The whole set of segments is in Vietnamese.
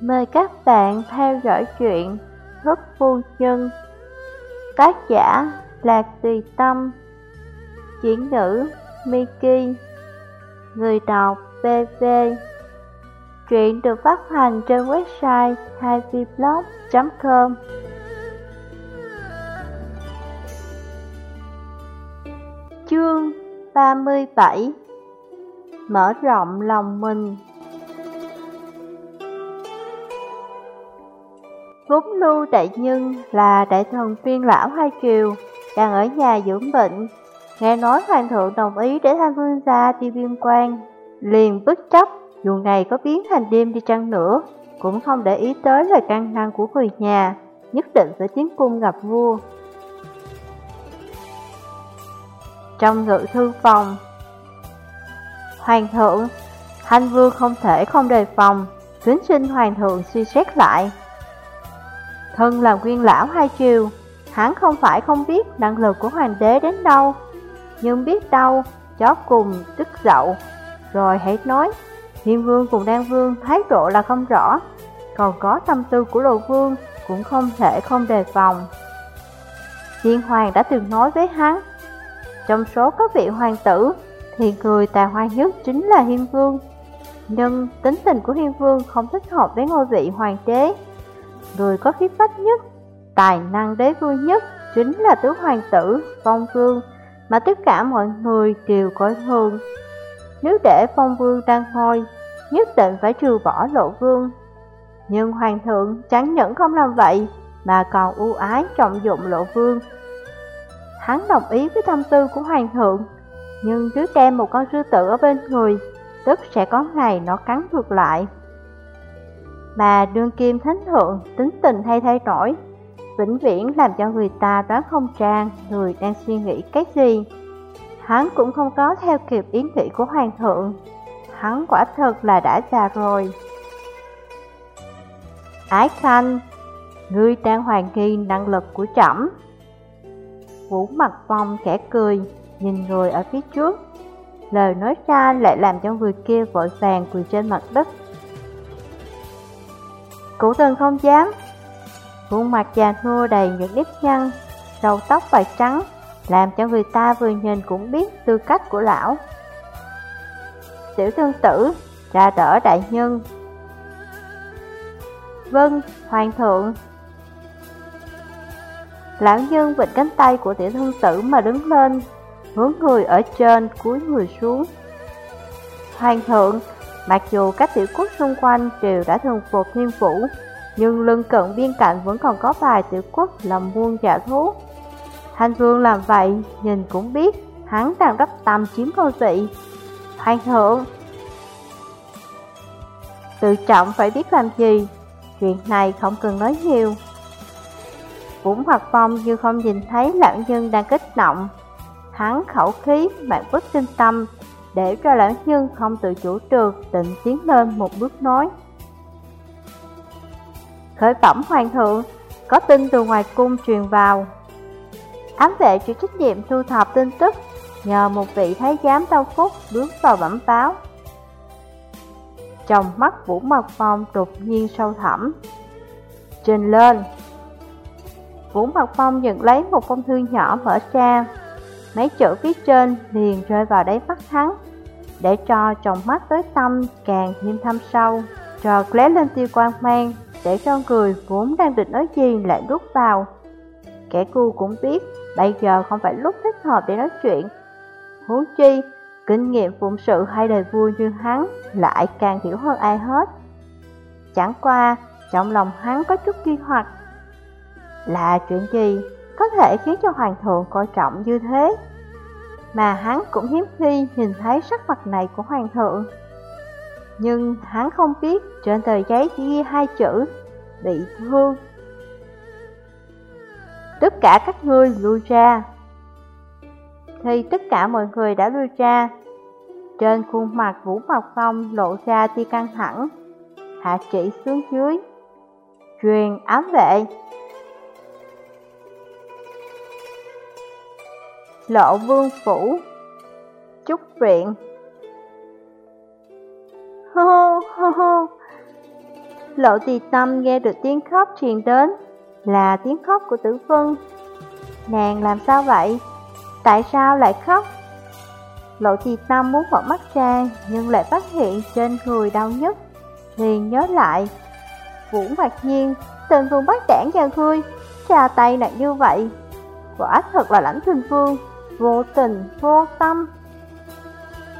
Mời các bạn theo dõi chuyện Thức Phu Nhân. Tác giả Lạc Tùy Tâm. Chuyển nữ Miki. Người đọc BV Truyện được phát hành trên website 2vblog.com Chương 37 Mở rộng lòng mình. Vốn lưu đại nhân là đại thần viên lão hai triều, đang ở nhà dưỡng bệnh. Nghe nói hoàng thượng đồng ý để tham vương gia đi biên quan, liền bất chấp dù ngày có biến thành đêm đi chăng nữa, cũng không để ý tới lời căng ngăn của người nhà, nhất định phải tiến cung gặp vua. Trong ngự thư phòng, Hoàng thượng, Thanh Vương không thể không đề phòng, kính xin Hoàng thượng suy xét lại. Thân là nguyên lão hai triều, hắn không phải không biết năng lực của hoàng đế đến đâu, nhưng biết đâu, chó cùng tức dậu. Rồi hãy nói, Hiên vương cùng đan vương thái độ là không rõ, còn có tâm tư của lộ vương cũng không thể không đề phòng. Thiên hoàng đã từng nói với hắn, trong số các vị hoàng tử thì người tài hoa nhất chính là Hiên vương. Nhưng tính tình của Hiên vương không thích hợp với ngôi vị hoàng đế người có khí phách nhất, tài năng đế vui nhất chính là tứ hoàng tử, phong vương, mà tất cả mọi người đều coi thường. Nếu để phong vương đang ngôi, nhất định phải trừ bỏ lộ vương. Nhưng hoàng thượng chẳng những không làm vậy, mà còn ưu ái trọng dụng lộ vương. Hắn đồng ý với tâm tư của hoàng thượng, nhưng cứ đem một con sư tử ở bên người, tức sẽ có ngày nó cắn ngược lại mà đương kim thánh thượng tính tình hay thay đổi, vĩnh viễn làm cho người ta đoán không trang người đang suy nghĩ cái gì. Hắn cũng không có theo kịp ý nghĩ của hoàng thượng, hắn quả thật là đã già rồi. Ái Khanh, ngươi đang hoàng nghi năng lực của trẫm. Vũ mặt phong khẽ cười, nhìn người ở phía trước. Lời nói ra lại làm cho người kia vội vàng quỳ trên mặt đất Cụ thần không dám. Khuôn mặt già nua đầy những nếp nhăn Đầu tóc bạc trắng Làm cho người ta vừa nhìn cũng biết tư cách của lão. Tiểu thương tử Ra đỡ đại nhân. Vâng, hoàng thượng. Lão nhân vịnh cánh tay của tiểu thương tử mà đứng lên Hướng người ở trên cúi người xuống. Hoàng thượng Mặc dù các tiểu quốc xung quanh đều đã thường phục thiên vũ, nhưng lưng cận biên cạnh vẫn còn có vài tiểu quốc làm buôn giả thú. Thanh vương làm vậy, nhìn cũng biết hắn đang đắp tâm chiếm vô vị. Hoàng thượng, tự trọng phải biết làm gì, chuyện này không cần nói nhiều. cũng hoạt Phong như không nhìn thấy lão nhân đang kích động, hắn khẩu khí, bạn bất tinh tâm, để cho lão nhân không tự chủ được định tiến lên một bước nói. Khởi phẩm hoàng thượng, có tin từ ngoài cung truyền vào. Ám vệ chịu trách nhiệm thu thập tin tức, nhờ một vị thái giám đau phúc bước vào bẩm báo. Trong mắt Vũ Mật Phong đột nhiên sâu thẳm. Trình lên! Vũ Mật Phong nhận lấy một phong thư nhỏ mở ra, Mấy chữ phía trên liền rơi vào đáy mắt hắn, Để cho trong mắt tới tâm càng thêm thâm sâu. Trọt lé lên tiêu quan mang, Để cho người vốn đang định nói gì lại rút vào. Kẻ cu cũng biết, Bây giờ không phải lúc thích hợp để nói chuyện. Huống chi, Kinh nghiệm phụng sự hay đời vui như hắn Lại càng hiểu hơn ai hết. Chẳng qua, Trong lòng hắn có chút nghi hoặc. Là chuyện gì? Có thể khiến cho hoàng thượng coi trọng như thế. Mà hắn cũng hiếm khi nhìn thấy sắc mặt này của hoàng thượng. Nhưng hắn không biết trên tờ giấy chỉ ghi hai chữ, bị thương. Tất cả các ngươi lui ra. Thì tất cả mọi người đã lui ra. Trên khuôn mặt Vũ mộc Phong lộ ra tia căng thẳng, hạ chỉ xuống dưới. Truyền ám vệ Lộ Vương Phủ Trúc Viện Hô hô hô Lộ tì tâm nghe được tiếng khóc truyền đến, là tiếng khóc của tử vân. Nàng làm sao vậy? Tại sao lại khóc? Lộ tì tâm muốn mở mắt ra, nhưng lại phát hiện trên người đau nhất. Liền nhớ lại. Vũ Mạc Nhiên, tên vương bắt đảng nhà ngươi, ra tay nặng như vậy. Quả thật là lãnh thương vương, vô tình, vô tâm.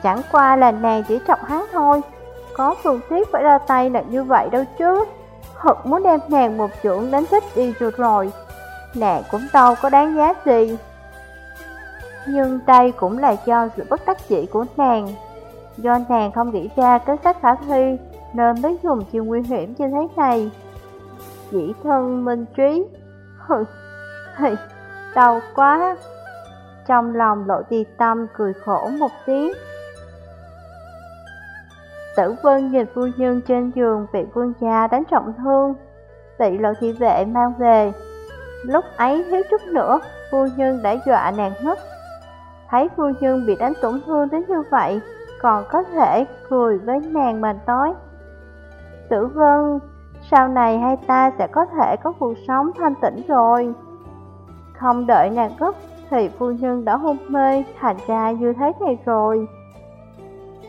Chẳng qua là nàng chỉ trọng hắn thôi, có phương tiết phải ra tay là như vậy đâu chứ. Thật muốn đem nàng một trưởng đánh thích đi được rồi. Nàng cũng đâu có đáng giá gì. Nhưng đây cũng là do sự bất đắc dĩ của nàng. Do nàng không nghĩ ra kế sách khả thi nên mới dùng chiêu nguy hiểm như thế này. Dĩ thân minh trí. Hừ, hừ, đau quá. Trong lòng lộ tì tâm cười khổ một tiếng. Tử vân nhìn phu nhân trên giường bị vương gia đánh trọng thương, bị lộ thị vệ mang về. Lúc ấy thiếu chút nữa, phu nhân đã dọa nàng ngất. Thấy phu nhân bị đánh tổn thương đến như vậy, còn có thể cười với nàng mà nói. Tử vân, sau này hai ta sẽ có thể có cuộc sống thanh tĩnh rồi. Không đợi nàng gấp thì phu nhân đã hôn mê thành ra như thế này rồi.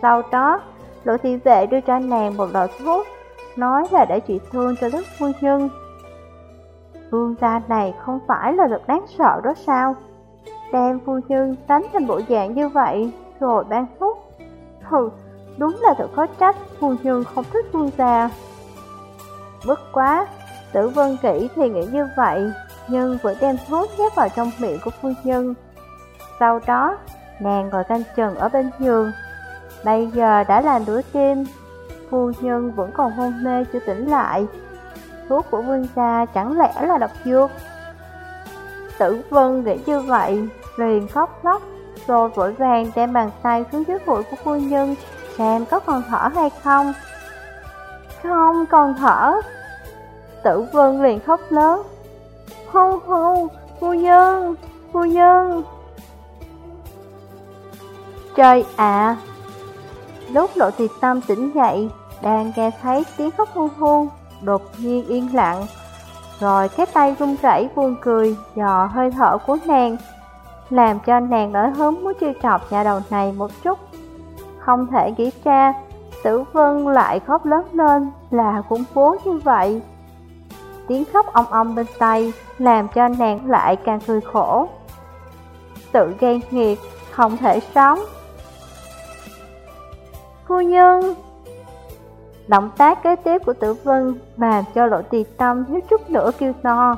Sau đó, lỗ thị vệ đưa cho nàng một loại thuốc, nói là để trị thương cho đức phu nhân. Vương gia này không phải là được đáng sợ đó sao? Đem phu nhân đánh thành bộ dạng như vậy, rồi ban thuốc. Hừ, đúng là thật khó trách, phu nhân không thích vương gia. Bất quá, tử vân kỹ thì nghĩ như vậy, nhưng vẫn đem thuốc nhét vào trong miệng của phu nhân. Sau đó, nàng ngồi canh chừng ở bên giường, Bây giờ đã là nửa đêm, phu nhân vẫn còn hôn mê chưa tỉnh lại. Thuốc của vương gia chẳng lẽ là độc dược? Tử vân nghĩ như vậy, liền khóc lóc, rồi vội vàng đem bàn tay xuống dưới mũi của phu nhân, xem có còn thở hay không. Không còn thở. Tử vân liền khóc lớn. Hô hô, phu nhân, phu nhân. Trời ạ, Lúc lộ tì tâm tỉnh dậy, đang nghe thấy tiếng khóc hô hô đột nhiên yên lặng. Rồi cái tay run rẩy buồn cười, dò hơi thở của nàng, làm cho nàng nổi hứng muốn truy chọc nhà đầu này một chút. Không thể nghĩ ra, tử vân lại khóc lớn lên là cũng cố như vậy. Tiếng khóc ong ong bên tay, làm cho nàng lại càng cười khổ. Tự gây nghiệt, không thể sống. Phu nhân! Động tác kế tiếp của tử vân làm cho lộ tì tâm thiếu chút nữa kêu to.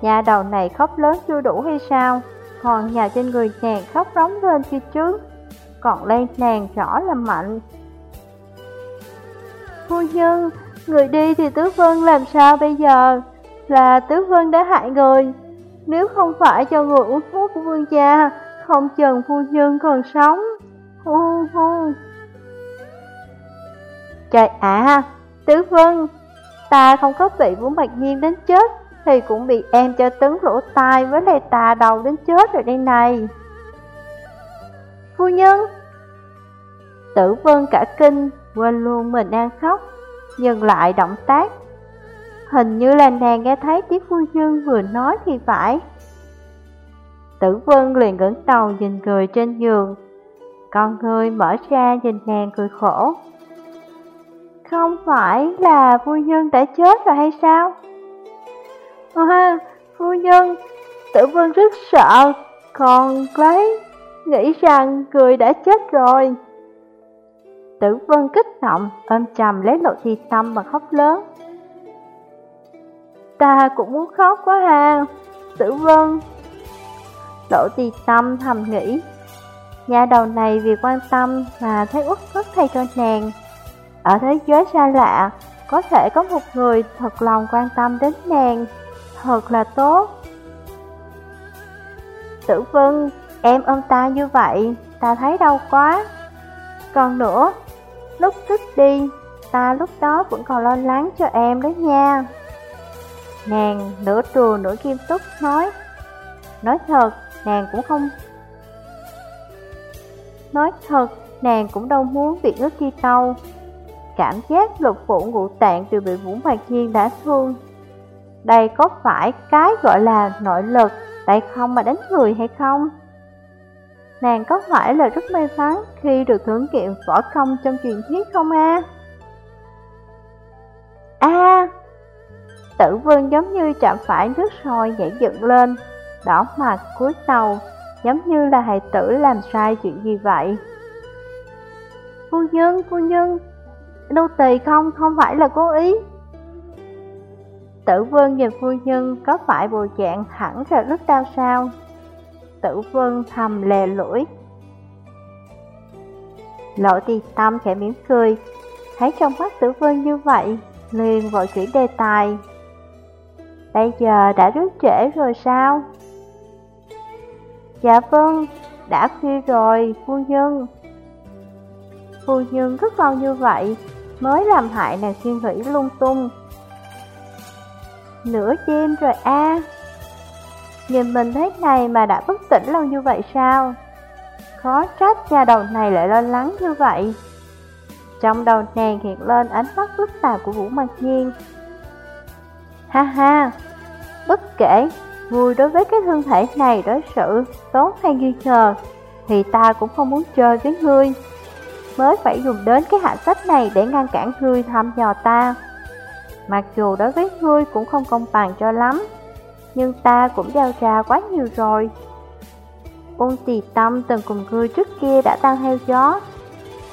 Nhà đầu này khóc lớn chưa đủ hay sao? Còn nhà trên người nàng khóc rống lên kia chứ Còn lên nàng rõ là mạnh. Phu nhân, người đi thì Tứ Vân làm sao bây giờ? Là Tứ Vân đã hại người. Nếu không phải cho người uống thuốc của vương gia Không chừng phu nhân còn sống. Hu hu. Trời ạ, Tứ Vân, ta không có bị Vũ Mạc Nhiên đến chết, thì cũng bị em cho tấn lỗ tai với lại tà đầu đến chết rồi đây này. Phu nhân, Tử Vân cả kinh, quên luôn mình đang khóc, dừng lại động tác. Hình như là nàng nghe thấy tiếng phu nhân vừa nói thì phải. Tử Vân liền ngẩng đầu nhìn người trên giường, con người mở ra nhìn nàng cười khổ. Không phải là phu nhân đã chết rồi hay sao? À, phu nhân, tử vân rất sợ, còn lấy, nghĩ rằng người đã chết rồi. Tử vân kích động, ôm chầm lấy lộ thi tâm mà khóc lớn. Ta cũng muốn khóc quá ha, tử vân. Lộ tì tâm thầm nghĩ, nhà đầu này vì quan tâm mà thấy uất ức thay cho nàng. Ở thế giới xa lạ, có thể có một người thật lòng quan tâm đến nàng, thật là tốt. Tử Vân, em ôm ta như vậy, ta thấy đau quá. Còn nữa, lúc thức đi, ta lúc đó vẫn còn lo lắng cho em đấy nha. Nàng nửa trùa nửa kim túc nói, nói thật, nàng cũng không... Nói thật, nàng cũng đâu muốn bị ước chi tâu. cảm giác lục phủ ngũ tạng đều bị Vũ Mạc Nhiên đã thương. Đây có phải cái gọi là nội lực, tại không mà đánh người hay không? Nàng có phải là rất may mắn khi được thưởng kiện võ công trong truyền thuyết không a? A! tử vương giống như chạm phải nước sôi nhảy dựng lên, đỏ mặt cúi đầu, giống như là hài tử làm sai chuyện gì vậy. Phu nhân, phu nhân, nô tỳ không, không phải là cố ý. Tử vương nhìn phu nhân có phải bộ dạng hẳn ra rất đau sao? Tử vương thầm lè lưỡi. Lộ tiền tâm khẽ mỉm cười, thấy trong mắt tử vương như vậy, liền vội chuyển đề tài. Bây giờ đã rất trễ rồi sao? Dạ vâng, đã khuya rồi, phu nhân. Phu nhân rất còn như vậy, mới làm hại nàng suy nghĩ lung tung. Nửa đêm rồi a Nhìn mình thế này mà đã bất tỉnh lâu như vậy sao? Khó trách nhà đầu này lại lo lắng như vậy. Trong đầu nàng hiện lên ánh mắt phức tạp của Vũ Mạc Nhiên. Ha ha, bất kể vui đối với cái thân thể này đối xử tốt hay nghi ngờ Thì ta cũng không muốn chơi với ngươi Mới phải dùng đến cái hạ sách này để ngăn cản ngươi thăm dò ta Mặc dù đối với ngươi cũng không công bằng cho lắm nhưng ta cũng giao trà quá nhiều rồi Ôn tì tâm từng cùng ngươi trước kia đã tan heo gió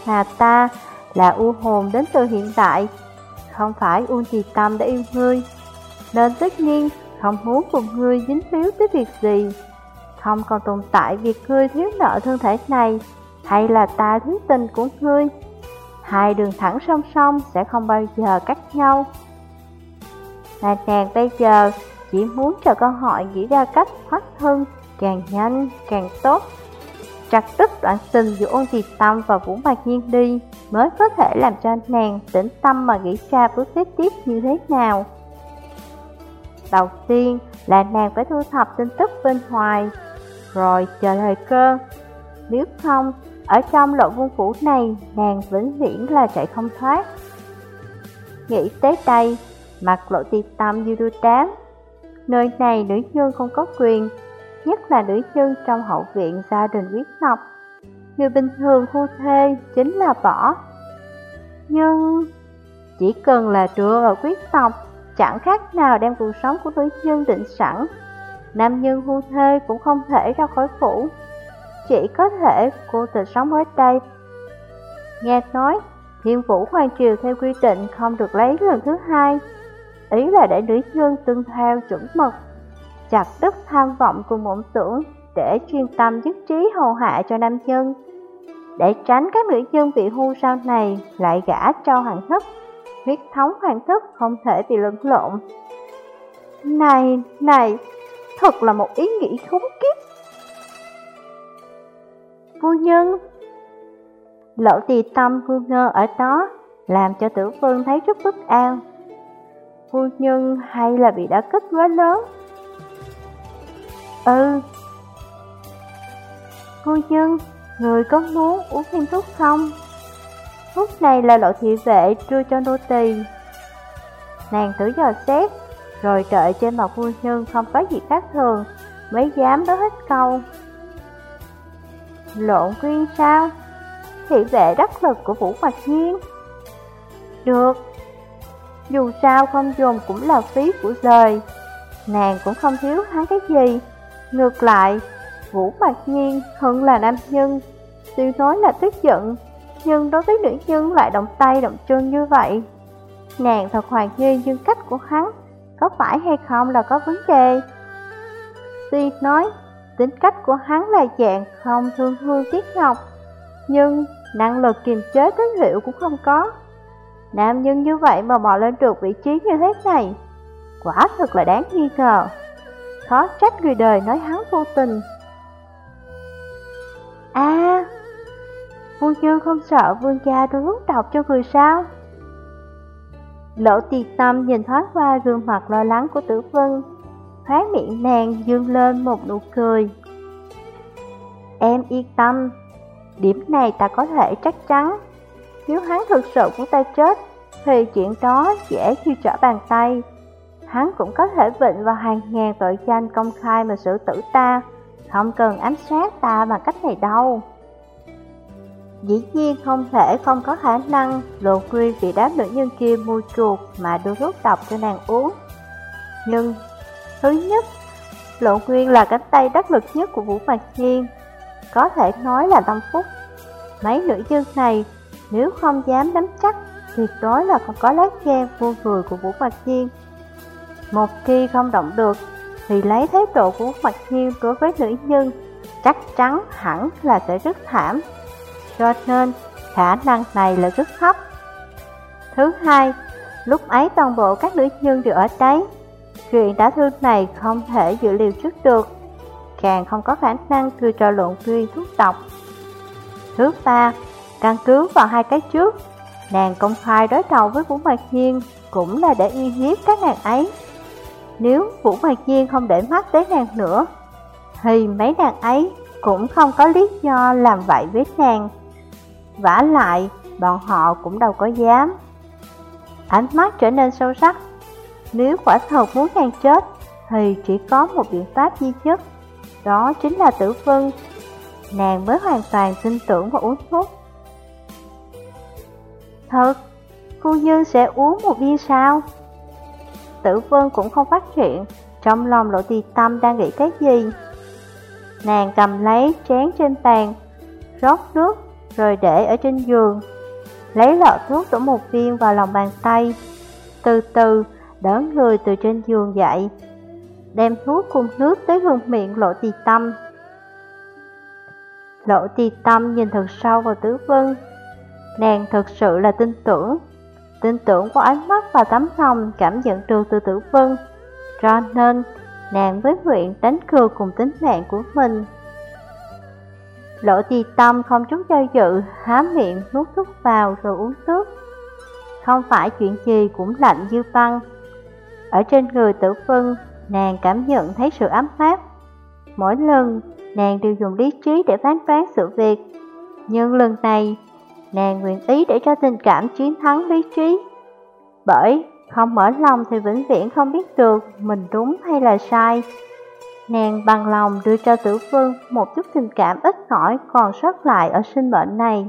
Mà ta là u hồn đến từ hiện tại Không phải ôn tì tâm đã yêu ngươi Nên tất nhiên không muốn cùng ngươi dính líu tới việc gì. Không còn tồn tại việc ngươi thiếu nợ thân thể này, hay là ta thiếu tình của ngươi. Hai đường thẳng song song sẽ không bao giờ cắt nhau. Mà nàng bây giờ chỉ muốn cho cơ hội nghĩ ra cách thoát thân càng nhanh càng tốt. Chặt tức đoạn tình giữa ôn thiệt tâm và vũ mạc nhiên đi mới có thể làm cho nàng tĩnh tâm mà nghĩ ra bước kế tiếp như thế nào. Đầu tiên là nàng phải thu thập tin tức bên ngoài, rồi chờ thời cơ. Nếu không, ở trong lộ vương phủ này, nàng vĩnh viễn là chạy không thoát. Nghĩ tới đây, mặt lộ tiệt tâm như đuôi đám. Nơi này nữ nhân không có quyền, nhất là nữ nhân trong hậu viện gia đình quyết tộc. Người bình thường thu thê chính là võ. Nhưng chỉ cần là đưa ở quyết tộc chẳng khác nào đem cuộc sống của nữ nhân định sẵn. Nam nhân hưu thê cũng không thể ra khỏi phủ, chỉ có thể cô tự sống ở đây. Nghe nói, thiên vũ hoàng triều theo quy định không được lấy lần thứ hai, ý là để nữ nhân tuân theo chuẩn mực, chặt đứt tham vọng cùng mộng tưởng để chuyên tâm dứt trí hầu hạ cho nam nhân. Để tránh các nữ nhân bị hưu sau này lại gả cho hoàng thất huyết thống hoàng thức không thể bị lẫn lộn. Này, này, thật là một ý nghĩ khốn kiếp. Phu nhân Lỗ tì tâm phu ngơ ở đó Làm cho tử vương thấy rất bất an Phu nhân hay là bị đã kích quá lớn? Ừ. Phu nhân, người có muốn uống thêm thuốc không? Thuốc này là lộ thị vệ đưa cho nô tỳ. Nàng thử dò xét Rồi đợi trên mặt phu nhân không có gì khác thường Mới dám nói hết câu. Lộn quyên sao? Thị vệ đắc lực của Vũ Mạc Nhiên. Được. Dù sao không dùng cũng là phí của đời Nàng cũng không thiếu hắn cái gì Ngược lại Vũ Mạc Nhiên hơn là nam nhân Tuy nói là tức giận nhưng đối với nữ nhân lại động tay động chân như vậy. Nàng thật hoài nghi nhân cách của hắn, có phải hay không là có vấn đề. Tuy nói, tính cách của hắn là dạng không thương hương tiếc ngọc, nhưng năng lực kiềm chế tín hiệu cũng không có. Nam nhân như vậy mà bỏ lên được vị trí như thế này, quả thật là đáng nghi ngờ. Khó trách người đời nói hắn vô tình. À, Phu nhân không sợ vương gia đối hướng độc cho người sao? Lỗ tiệt tâm nhìn thoáng qua gương mặt lo lắng của tử vân Khóe miệng nàng dương lên một nụ cười Em yên tâm Điểm này ta có thể chắc chắn nếu hắn thực sự muốn ta chết, thì chuyện đó dễ như trở bàn tay. Hắn cũng có thể vịnh vào hàng ngàn tội danh công khai mà xử tử ta, không cần ám sát ta bằng cách này đâu. Dĩ nhiên không thể không có khả năng lộ quy vì đám nữ nhân kia mua chuột mà đưa thuốc độc cho nàng uống. Nhưng, thứ nhất, lộ nguyên là cánh tay đắc lực nhất của Vũ Mạc Nhiên, có thể nói là tâm phúc. Mấy nữ nhân này, nếu không dám nắm chắc, tuyệt đối là không có lát gan vô người của Vũ Mạch Nhiên. Một khi không động được, thì lấy thái độ của Vũ Mạch Nhiên đối với nữ nhân, chắc chắn hẳn là sẽ rất thảm cho nên khả năng này là rất thấp. Thứ hai, lúc ấy toàn bộ các nữ nhân đều ở đấy. Chuyện đã thương này không thể dự liệu trước được, càng không có khả năng đưa cho luận viên thuốc độc. Thứ ba, căn cứ vào hai cái trước, nàng công khai đối đầu với Vũ Mạc Nhiên cũng là để uy hiếp các nàng ấy. Nếu Vũ Mạc Nhiên không để mắt tới nàng nữa, thì mấy nàng ấy cũng không có lý do làm vậy với nàng vả lại, bọn họ cũng đâu có dám. Ánh mắt trở nên sâu sắc. Nếu quả thật muốn nàng chết, thì chỉ có một biện pháp duy nhất, đó chính là tử vân. Nàng mới hoàn toàn tin tưởng và uống thuốc. Thật, phu nhân sẽ uống một viên sao? Tử vân cũng không phát hiện, trong lòng lộ tì tâm đang nghĩ cái gì. Nàng cầm lấy chén trên bàn, rót nước rồi để ở trên giường. Lấy lọ thuốc đổ một viên vào lòng bàn tay, từ từ đỡ người từ trên giường dậy, đem thuốc cùng nước tới gần miệng lộ tì tâm. Lộ tì tâm nhìn thật sâu vào tứ vân, nàng thực sự là tin tưởng, tin tưởng qua ánh mắt và tấm lòng cảm nhận được từ tử vân, cho nên nàng với nguyện đánh cưa cùng tính mạng của mình. Lộ trì tâm không chút do dự, há miệng nuốt thuốc vào rồi uống nước. Không phải chuyện gì cũng lạnh như băng. Ở trên người tử Vân, nàng cảm nhận thấy sự ấm áp. Mỗi lần, nàng đều dùng lý trí để phán đoán sự việc. Nhưng lần này, nàng nguyện ý để cho tình cảm chiến thắng lý trí. Bởi không mở lòng thì vĩnh viễn không biết được mình đúng hay là sai. Nàng bằng lòng đưa cho tử vương một chút tình cảm ít ỏi còn sót lại ở sinh mệnh này.